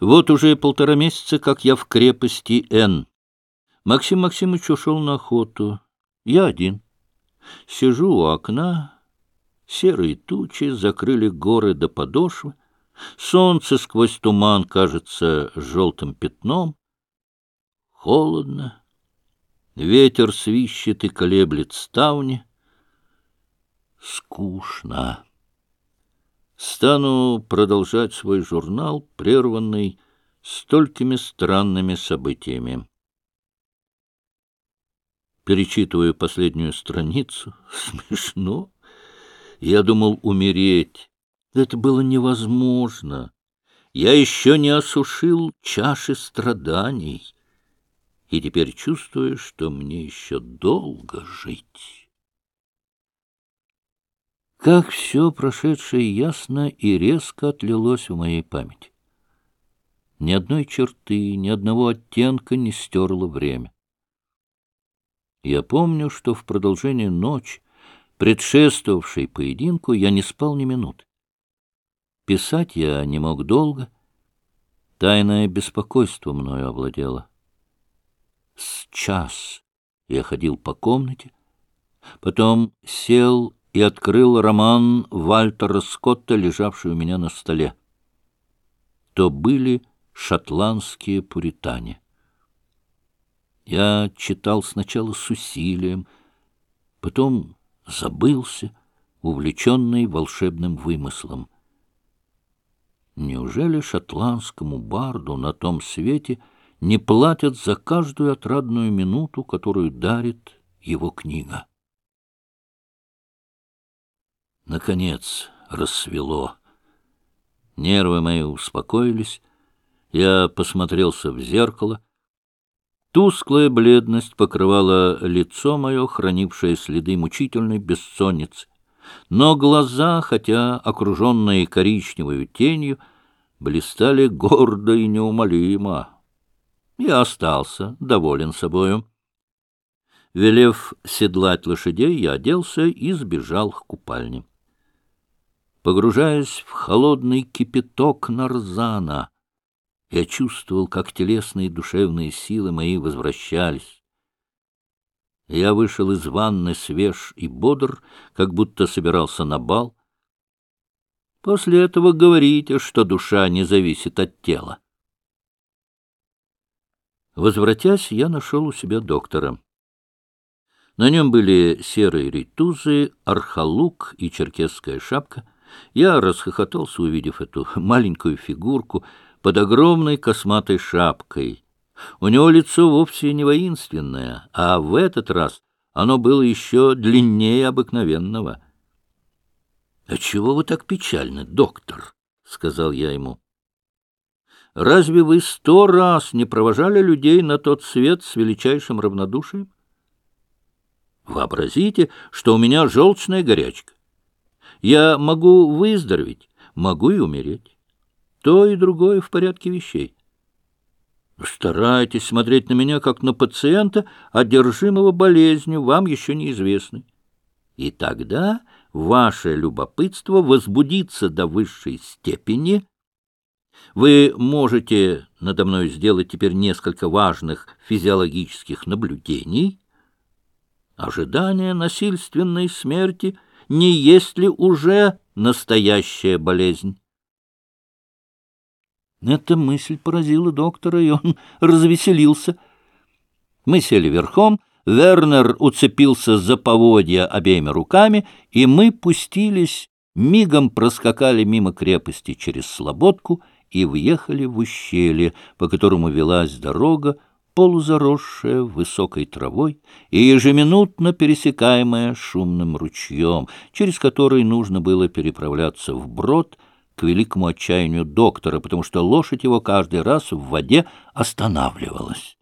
Вот уже полтора месяца, как я в крепости Н. Максим Максимович ушел на охоту. Я один. Сижу у окна. Серые тучи закрыли горы до подошвы. Солнце сквозь туман кажется желтым пятном. Холодно. Ветер свищет и колеблет ставни. Скучно. Стану продолжать свой журнал, прерванный столькими странными событиями. Перечитываю последнюю страницу. Смешно. Я думал умереть. Это было невозможно. Я еще не осушил чаши страданий. И теперь чувствую, что мне еще долго жить». Как все прошедшее ясно и резко отлилось в моей памяти. Ни одной черты, ни одного оттенка не стерло время. Я помню, что в продолжение ночи, предшествовавшей поединку, я не спал ни минуты. Писать я не мог долго, тайное беспокойство мною овладело. С час я ходил по комнате, потом сел и открыл роман Вальтера Скотта, лежавший у меня на столе. То были шотландские пуритане. Я читал сначала с усилием, потом забылся, увлеченный волшебным вымыслом. Неужели шотландскому барду на том свете не платят за каждую отрадную минуту, которую дарит его книга? Наконец рассвело. Нервы мои успокоились. Я посмотрелся в зеркало. Тусклая бледность покрывала лицо мое, хранившее следы мучительной бессонницы. Но глаза, хотя окруженные коричневой тенью, блистали гордо и неумолимо. Я остался доволен собою. Велев седлать лошадей, я оделся и сбежал к купальне погружаясь в холодный кипяток нарзана. Я чувствовал, как телесные и душевные силы мои возвращались. Я вышел из ванны свеж и бодр, как будто собирался на бал. После этого говорите, что душа не зависит от тела. Возвратясь, я нашел у себя доктора. На нем были серые ритузы, архалук и черкесская шапка — я расхохотался, увидев эту маленькую фигурку под огромной косматой шапкой. У него лицо вовсе не воинственное, а в этот раз оно было еще длиннее обыкновенного. — А чего вы так печальны, доктор? — сказал я ему. — Разве вы сто раз не провожали людей на тот свет с величайшим равнодушием? Вообразите, что у меня желчная горячка. Я могу выздороветь, могу и умереть. То и другое в порядке вещей. Старайтесь смотреть на меня, как на пациента, одержимого болезнью, вам еще неизвестной. И тогда ваше любопытство возбудится до высшей степени. Вы можете надо мной сделать теперь несколько важных физиологических наблюдений. Ожидание насильственной смерти — не есть ли уже настоящая болезнь. Эта мысль поразила доктора, и он развеселился. Мы сели верхом, Вернер уцепился за поводья обеими руками, и мы пустились, мигом проскакали мимо крепости через Слободку и въехали в ущелье, по которому велась дорога, полузаросшая высокой травой и ежеминутно пересекаемая шумным ручьем, через который нужно было переправляться вброд к великому отчаянию доктора, потому что лошадь его каждый раз в воде останавливалась.